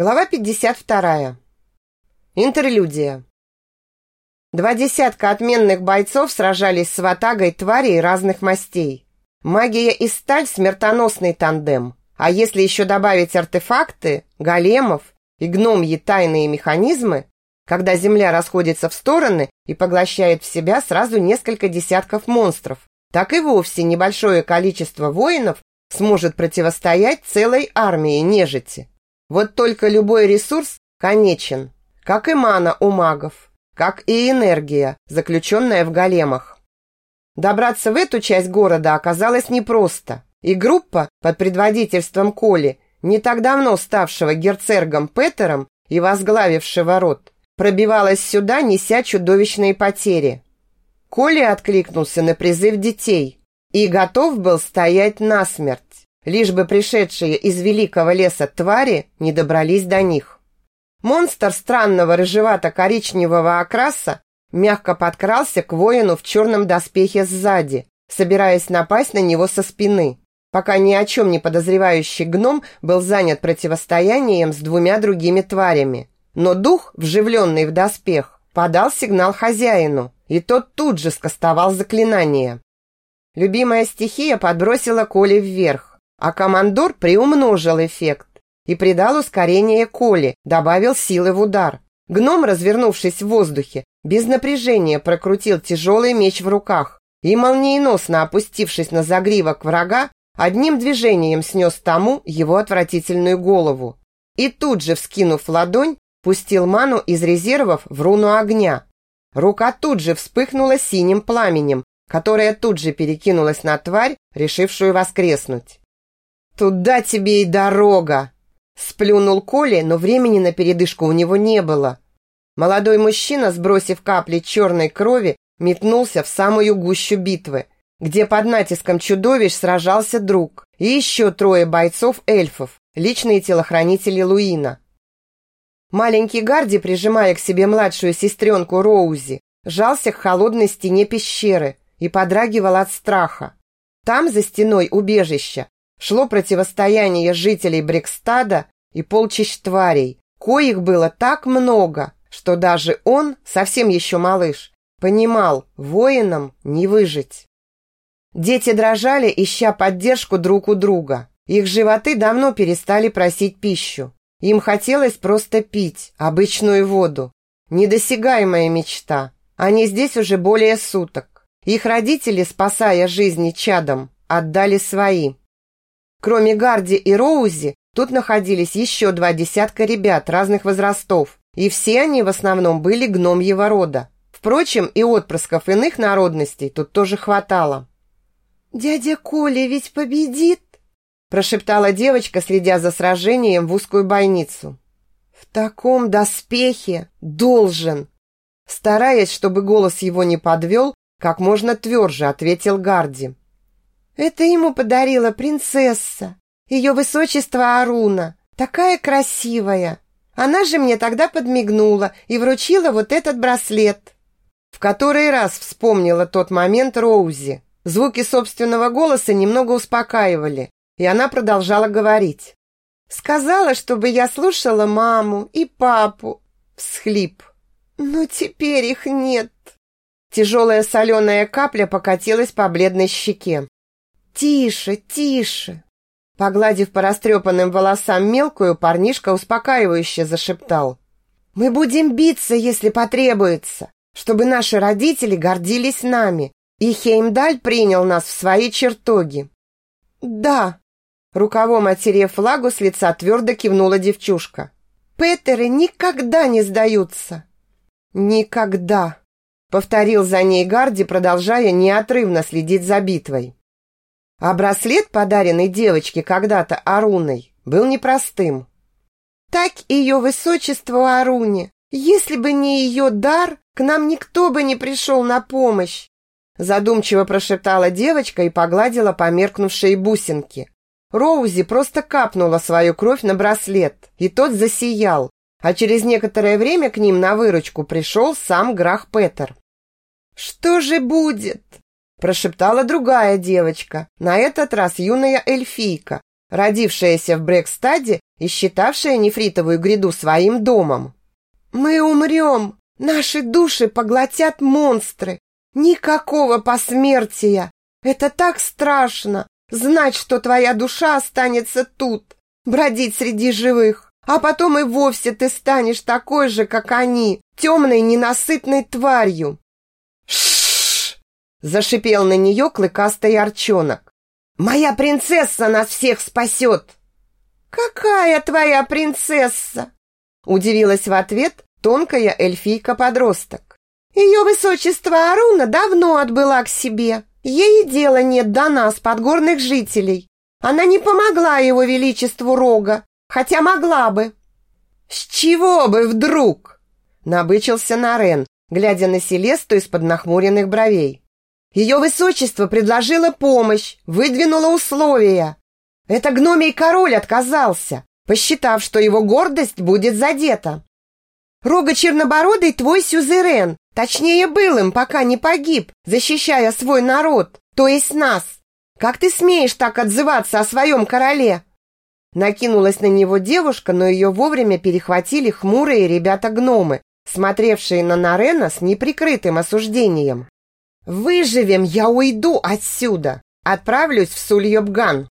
Глава 52. Интерлюдия. Два десятка отменных бойцов сражались с ватагой тварей разных мастей. Магия и сталь – смертоносный тандем. А если еще добавить артефакты, големов и гномьи тайные механизмы, когда земля расходится в стороны и поглощает в себя сразу несколько десятков монстров, так и вовсе небольшое количество воинов сможет противостоять целой армии нежити. Вот только любой ресурс конечен, как и мана у магов, как и энергия, заключенная в големах. Добраться в эту часть города оказалось непросто, и группа под предводительством Коли, не так давно ставшего герцергом Петером и возглавившего род, пробивалась сюда, неся чудовищные потери. Коля откликнулся на призыв детей и готов был стоять насмерть лишь бы пришедшие из великого леса твари не добрались до них. Монстр странного рыжевато-коричневого окраса мягко подкрался к воину в черном доспехе сзади, собираясь напасть на него со спины, пока ни о чем не подозревающий гном был занят противостоянием с двумя другими тварями. Но дух, вживленный в доспех, подал сигнал хозяину, и тот тут же скостовал заклинание. Любимая стихия подбросила Коли вверх, а командор приумножил эффект и придал ускорение Коле, добавил силы в удар. Гном, развернувшись в воздухе, без напряжения прокрутил тяжелый меч в руках и, молниеносно опустившись на загривок врага, одним движением снес тому его отвратительную голову. И тут же, вскинув ладонь, пустил ману из резервов в руну огня. Рука тут же вспыхнула синим пламенем, которое тут же перекинулось на тварь, решившую воскреснуть. «Туда тебе и дорога!» Сплюнул Коля, но времени на передышку у него не было. Молодой мужчина, сбросив капли черной крови, метнулся в самую гущу битвы, где под натиском чудовищ сражался друг и еще трое бойцов-эльфов, личные телохранители Луина. Маленький Гарди, прижимая к себе младшую сестренку Роузи, жался к холодной стене пещеры и подрагивал от страха. Там, за стеной убежища, шло противостояние жителей Брикстада и полчищ тварей, коих было так много, что даже он, совсем еще малыш, понимал, воинам не выжить. Дети дрожали, ища поддержку друг у друга. Их животы давно перестали просить пищу. Им хотелось просто пить обычную воду. Недосягаемая мечта. Они здесь уже более суток. Их родители, спасая жизни чадом, отдали свои. Кроме Гарди и Роузи, тут находились еще два десятка ребят разных возрастов, и все они в основном были гномьего рода. Впрочем, и отпрысков иных народностей тут тоже хватало. «Дядя Коля ведь победит!» прошептала девочка, следя за сражением в узкую бойницу. «В таком доспехе должен!» Стараясь, чтобы голос его не подвел, как можно тверже ответил Гарди. Это ему подарила принцесса, ее высочество Аруна, такая красивая. Она же мне тогда подмигнула и вручила вот этот браслет. В который раз вспомнила тот момент Роузи. Звуки собственного голоса немного успокаивали, и она продолжала говорить. Сказала, чтобы я слушала маму и папу. Всхлип. Но теперь их нет. Тяжелая соленая капля покатилась по бледной щеке. «Тише, тише!» Погладив по растрепанным волосам мелкую, парнишка успокаивающе зашептал. «Мы будем биться, если потребуется, чтобы наши родители гордились нами, и Хеймдаль принял нас в свои чертоги». «Да», рукавом оттерев флагу с лица твердо кивнула девчушка. «Петеры никогда не сдаются». «Никогда», повторил за ней Гарди, продолжая неотрывно следить за битвой. А браслет, подаренный девочке когда-то Аруной, был непростым. Так ее высочество Аруне, если бы не ее дар, к нам никто бы не пришел на помощь. Задумчиво прошептала девочка и погладила померкнувшие бусинки. Роузи просто капнула свою кровь на браслет, и тот засиял, а через некоторое время к ним на выручку пришел сам Грах Петер. «Что же будет?» Прошептала другая девочка, на этот раз юная эльфийка, родившаяся в Брекстаде и считавшая нефритовую гряду своим домом. «Мы умрем! Наши души поглотят монстры! Никакого посмертия! Это так страшно! Знать, что твоя душа останется тут, бродить среди живых, а потом и вовсе ты станешь такой же, как они, темной ненасытной тварью!» Зашипел на нее клыкастый арчонок. «Моя принцесса нас всех спасет!» «Какая твоя принцесса?» Удивилась в ответ тонкая эльфийка-подросток. Ее высочество Аруна давно отбыла к себе. Ей и дела нет до нас, подгорных жителей. Она не помогла его величеству Рога, хотя могла бы. «С чего бы вдруг?» Набычился Нарен, глядя на Селесту из-под нахмуренных бровей. Ее высочество предложило помощь, выдвинуло условия. Это гномий король отказался, посчитав, что его гордость будет задета. Рога Чернобородый твой сюзерен, точнее был им, пока не погиб, защищая свой народ, то есть нас. Как ты смеешь так отзываться о своем короле?» Накинулась на него девушка, но ее вовремя перехватили хмурые ребята-гномы, смотревшие на Нарена с неприкрытым осуждением. «Выживем, я уйду отсюда! Отправлюсь в Сульёбган!»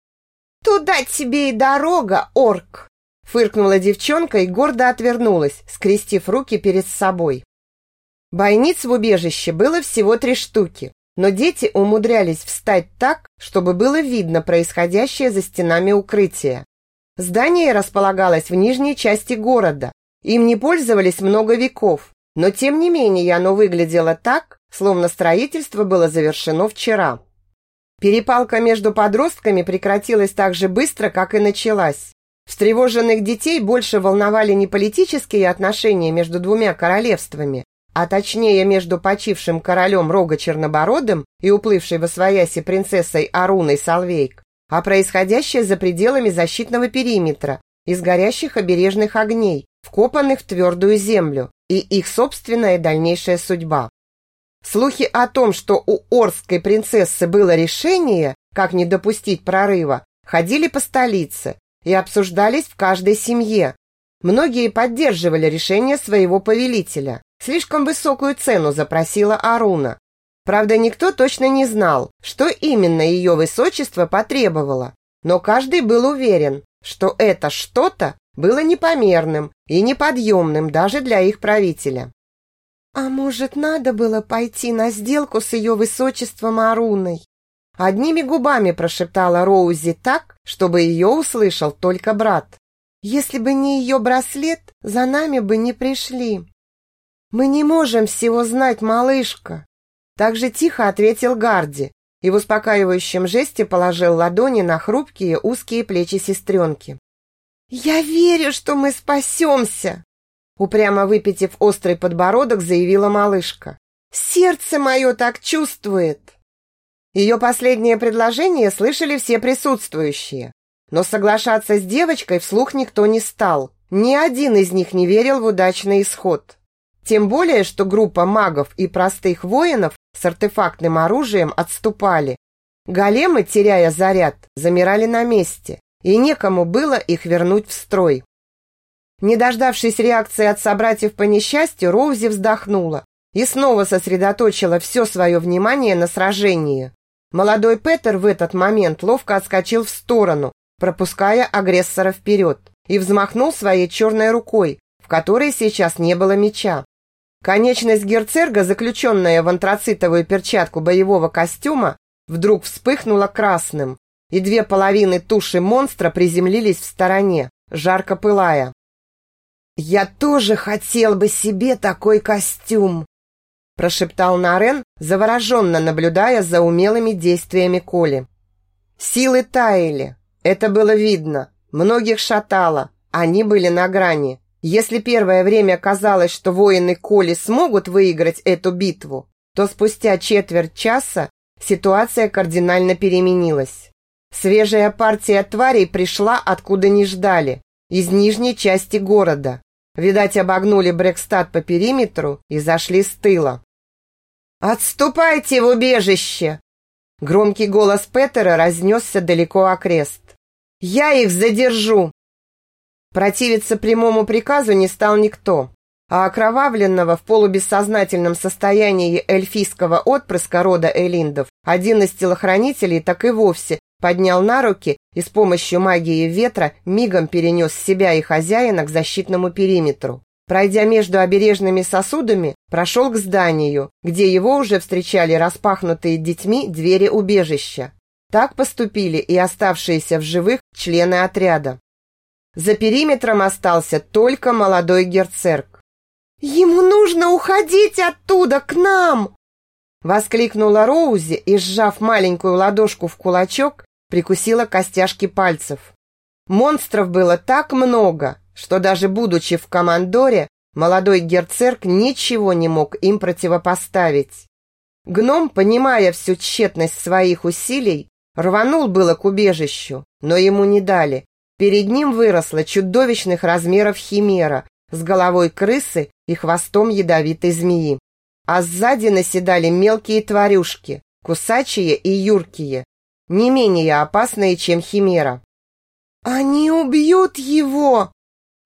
«Туда тебе и дорога, орк!» Фыркнула девчонка и гордо отвернулась, скрестив руки перед собой. Бойниц в убежище было всего три штуки, но дети умудрялись встать так, чтобы было видно происходящее за стенами укрытия. Здание располагалось в нижней части города. Им не пользовались много веков, но тем не менее оно выглядело так, словно строительство было завершено вчера. Перепалка между подростками прекратилась так же быстро, как и началась. Встревоженных детей больше волновали не политические отношения между двумя королевствами, а точнее между почившим королем Рога Чернобородым и уплывшей во свояси принцессой Аруной Салвейк, а происходящее за пределами защитного периметра из горящих обережных огней, вкопанных в твердую землю, и их собственная дальнейшая судьба. Слухи о том, что у Орской принцессы было решение, как не допустить прорыва, ходили по столице и обсуждались в каждой семье. Многие поддерживали решение своего повелителя. Слишком высокую цену запросила Аруна. Правда, никто точно не знал, что именно ее высочество потребовало. Но каждый был уверен, что это что-то было непомерным и неподъемным даже для их правителя. «А может, надо было пойти на сделку с ее высочеством Аруной?» Одними губами прошептала Роузи так, чтобы ее услышал только брат. «Если бы не ее браслет, за нами бы не пришли». «Мы не можем всего знать, малышка!» Так же тихо ответил Гарди и в успокаивающем жесте положил ладони на хрупкие узкие плечи сестренки. «Я верю, что мы спасемся!» Упрямо выпитив острый подбородок, заявила малышка. «Сердце мое так чувствует!» Ее последнее предложение слышали все присутствующие. Но соглашаться с девочкой вслух никто не стал. Ни один из них не верил в удачный исход. Тем более, что группа магов и простых воинов с артефактным оружием отступали. Големы, теряя заряд, замирали на месте, и некому было их вернуть в строй. Не дождавшись реакции от собратьев по несчастью, Роузи вздохнула и снова сосредоточила все свое внимание на сражении. Молодой Петер в этот момент ловко отскочил в сторону, пропуская агрессора вперед, и взмахнул своей черной рукой, в которой сейчас не было меча. Конечность герцерга, заключенная в антрацитовую перчатку боевого костюма, вдруг вспыхнула красным, и две половины туши монстра приземлились в стороне, жарко пылая. «Я тоже хотел бы себе такой костюм!» прошептал Нарен, завороженно наблюдая за умелыми действиями Коли. Силы таяли, это было видно, многих шатало, они были на грани. Если первое время казалось, что воины Коли смогут выиграть эту битву, то спустя четверть часа ситуация кардинально переменилась. Свежая партия тварей пришла откуда не ждали, из нижней части города. Видать, обогнули Брекстад по периметру и зашли с тыла. «Отступайте в убежище!» Громкий голос Петера разнесся далеко окрест. Я их задержу!» Противиться прямому приказу не стал никто, а окровавленного в полубессознательном состоянии эльфийского отпрыска рода Элиндов один из телохранителей так и вовсе поднял на руки и с помощью магии ветра мигом перенес себя и хозяина к защитному периметру. Пройдя между обережными сосудами, прошел к зданию, где его уже встречали распахнутые детьми двери убежища. Так поступили и оставшиеся в живых члены отряда. За периметром остался только молодой герцерк. «Ему нужно уходить оттуда, к нам!» Воскликнула Роузи и, сжав маленькую ладошку в кулачок, прикусила костяшки пальцев. Монстров было так много, что даже будучи в командоре, молодой герцерк ничего не мог им противопоставить. Гном, понимая всю тщетность своих усилий, рванул было к убежищу, но ему не дали. Перед ним выросла чудовищных размеров химера с головой крысы и хвостом ядовитой змеи. А сзади наседали мелкие тварюшки, кусачие и юркие, не менее опасные, чем химера. «Они убьют его!»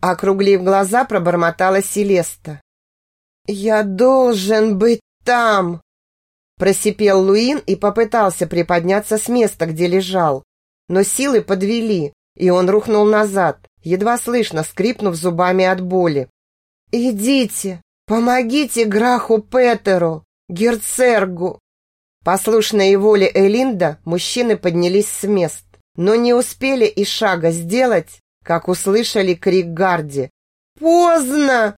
Округлив глаза, пробормотала Селеста. «Я должен быть там!» Просипел Луин и попытался приподняться с места, где лежал. Но силы подвели, и он рухнул назад, едва слышно скрипнув зубами от боли. «Идите, помогите Граху Петеру, герцергу!» Послушные воле Элинда, мужчины поднялись с мест, но не успели и шага сделать, как услышали крик Гарди. «Поздно!»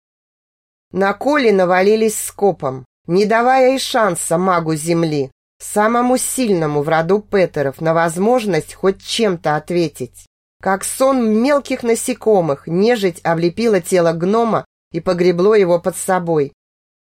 На Коли навалились скопом, не давая и шанса магу земли, самому сильному в роду Петеров, на возможность хоть чем-то ответить. Как сон мелких насекомых, нежить облепила тело гнома и погребло его под собой.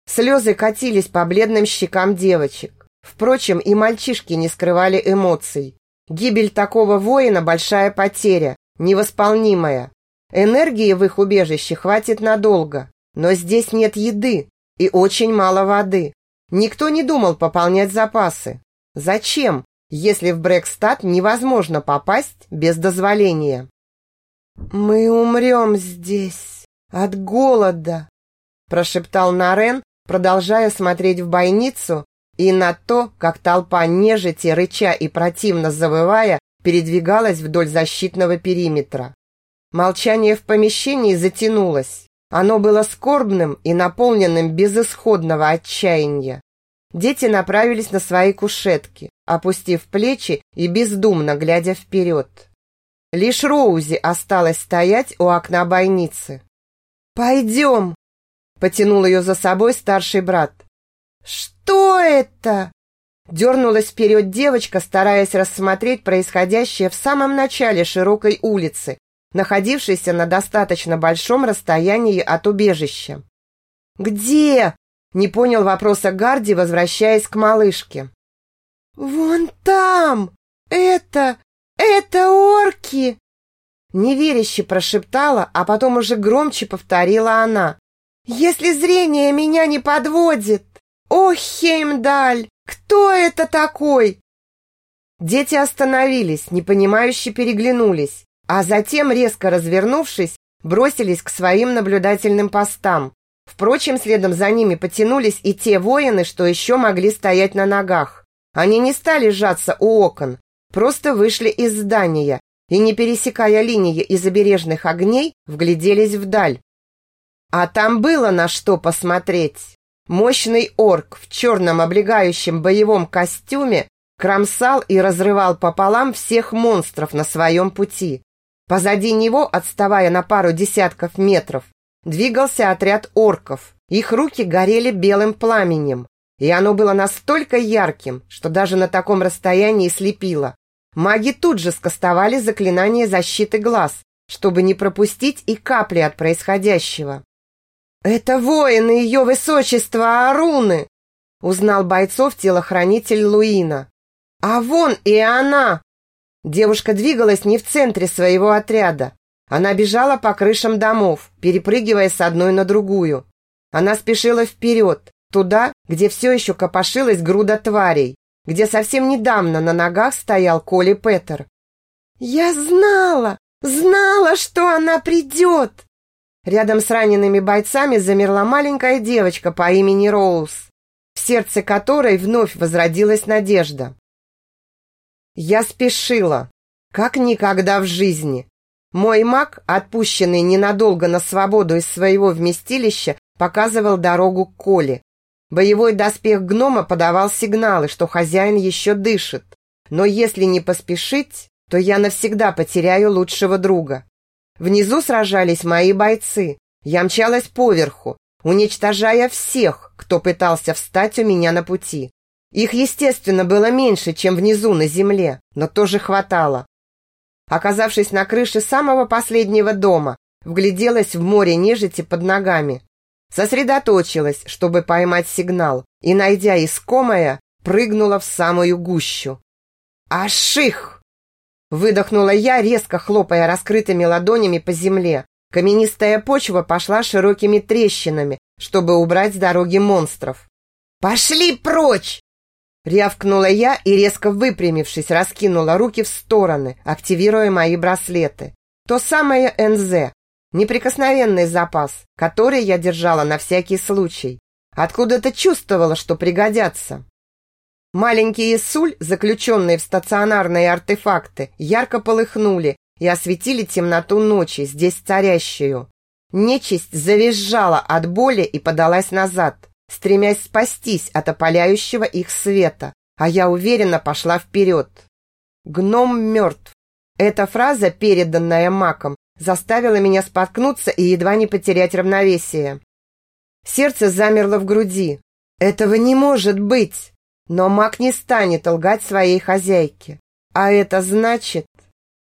Слезы катились по бледным щекам девочек. Впрочем, и мальчишки не скрывали эмоций. Гибель такого воина – большая потеря, невосполнимая. Энергии в их убежище хватит надолго, но здесь нет еды и очень мало воды. Никто не думал пополнять запасы. Зачем, если в Брэкстад невозможно попасть без дозволения? «Мы умрем здесь от голода», прошептал Нарен, продолжая смотреть в бойницу и на то, как толпа нежити, рыча и противно завывая, передвигалась вдоль защитного периметра. Молчание в помещении затянулось. Оно было скорбным и наполненным безысходного отчаяния. Дети направились на свои кушетки, опустив плечи и бездумно глядя вперед. Лишь Роузи осталась стоять у окна бойницы. «Пойдем!» – потянул ее за собой старший брат. «Что это?» Дернулась вперед девочка, стараясь рассмотреть происходящее в самом начале широкой улицы, находившейся на достаточно большом расстоянии от убежища. «Где?» – не понял вопроса Гарди, возвращаясь к малышке. «Вон там! Это... это орки!» Неверяще прошептала, а потом уже громче повторила она. «Если зрение меня не подводит!» «О, Хеймдаль! Кто это такой?» Дети остановились, непонимающе переглянулись, а затем, резко развернувшись, бросились к своим наблюдательным постам. Впрочем, следом за ними потянулись и те воины, что еще могли стоять на ногах. Они не стали сжаться у окон, просто вышли из здания и, не пересекая линии из обережных огней, вгляделись вдаль. А там было на что посмотреть. Мощный орк в черном облегающем боевом костюме кромсал и разрывал пополам всех монстров на своем пути. Позади него, отставая на пару десятков метров, двигался отряд орков. Их руки горели белым пламенем, и оно было настолько ярким, что даже на таком расстоянии слепило. Маги тут же скостовали заклинание защиты глаз, чтобы не пропустить и капли от происходящего. «Это воины ее высочества Аруны!» Узнал бойцов телохранитель Луина. «А вон и она!» Девушка двигалась не в центре своего отряда. Она бежала по крышам домов, перепрыгивая с одной на другую. Она спешила вперед, туда, где все еще копошилась груда тварей, где совсем недавно на ногах стоял Коли Петер. «Я знала, знала, что она придет!» Рядом с ранеными бойцами замерла маленькая девочка по имени Роуз, в сердце которой вновь возродилась надежда. Я спешила, как никогда в жизни. Мой маг, отпущенный ненадолго на свободу из своего вместилища, показывал дорогу к Коле. Боевой доспех гнома подавал сигналы, что хозяин еще дышит. Но если не поспешить, то я навсегда потеряю лучшего друга. Внизу сражались мои бойцы. Я мчалась поверху, уничтожая всех, кто пытался встать у меня на пути. Их, естественно, было меньше, чем внизу на земле, но тоже хватало. Оказавшись на крыше самого последнего дома, вгляделась в море нежити под ногами. Сосредоточилась, чтобы поймать сигнал, и, найдя искомое, прыгнула в самую гущу. «Аших!» Выдохнула я, резко хлопая раскрытыми ладонями по земле. Каменистая почва пошла широкими трещинами, чтобы убрать с дороги монстров. «Пошли прочь!» Рявкнула я и, резко выпрямившись, раскинула руки в стороны, активируя мои браслеты. То самое НЗ, неприкосновенный запас, который я держала на всякий случай. Откуда-то чувствовала, что пригодятся. Маленькие суль, заключенные в стационарные артефакты, ярко полыхнули и осветили темноту ночи, здесь царящую. Нечисть завизжала от боли и подалась назад стремясь спастись от опаляющего их света, а я уверенно пошла вперед. Гном мертв. Эта фраза, переданная маком, заставила меня споткнуться и едва не потерять равновесие. Сердце замерло в груди. Этого не может быть! Но маг не станет лгать своей хозяйке. А это значит...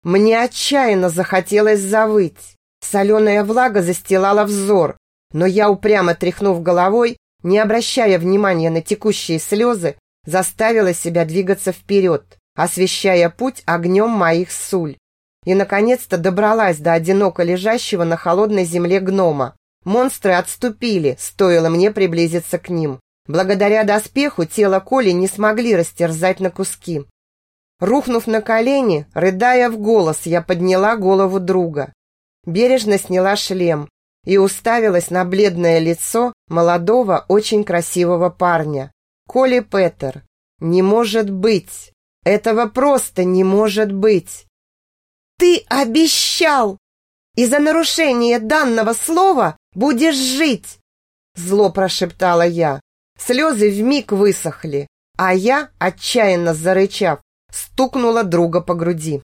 Мне отчаянно захотелось завыть. Соленая влага застилала взор, но я, упрямо тряхнув головой, не обращая внимания на текущие слезы, заставила себя двигаться вперед, освещая путь огнем моих суль. И, наконец-то, добралась до одиноко лежащего на холодной земле гнома. Монстры отступили, стоило мне приблизиться к ним. Благодаря доспеху тело Коли не смогли растерзать на куски. Рухнув на колени, рыдая в голос, я подняла голову друга. Бережно сняла шлем, и уставилась на бледное лицо молодого, очень красивого парня. Коли Петер. Не может быть! Этого просто не может быть! Ты обещал! И за нарушение данного слова будешь жить! Зло прошептала я. Слезы вмиг высохли, а я, отчаянно зарычав, стукнула друга по груди.